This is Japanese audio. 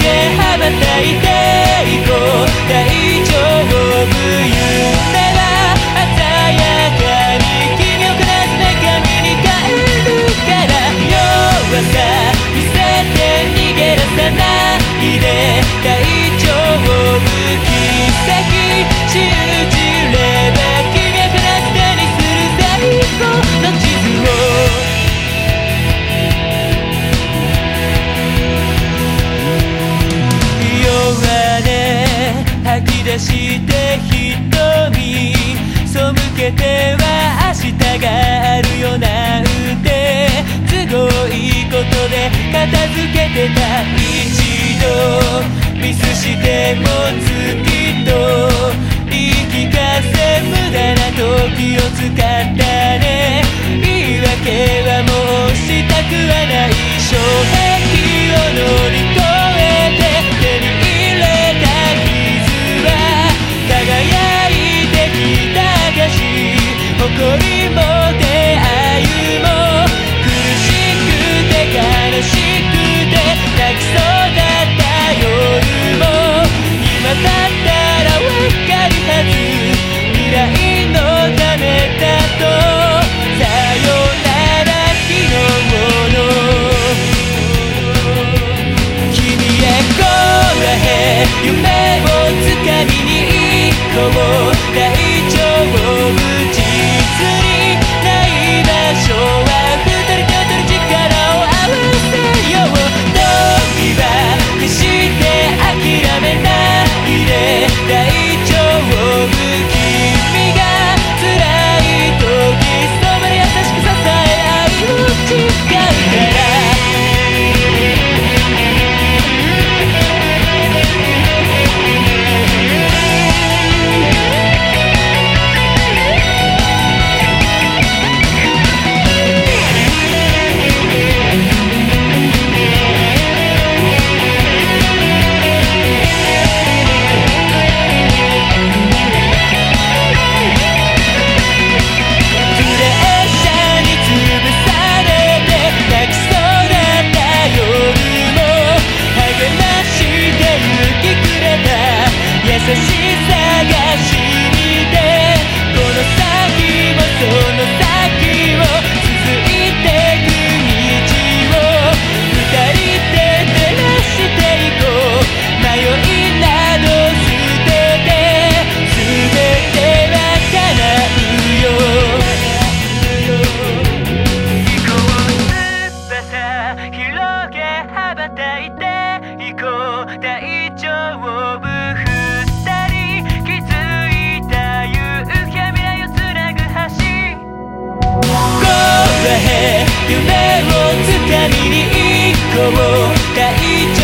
けはめいけては明日があるよなんて。すごいことで片付けてた一度。ミスしても月と。言い聞かせ無駄な時を使ったね。言い訳はもうしたくはない。たいていこう大丈夫二人気づいた夕日未来をつなぐ橋。Go ahead 夢をつかみに行こう。大丈夫。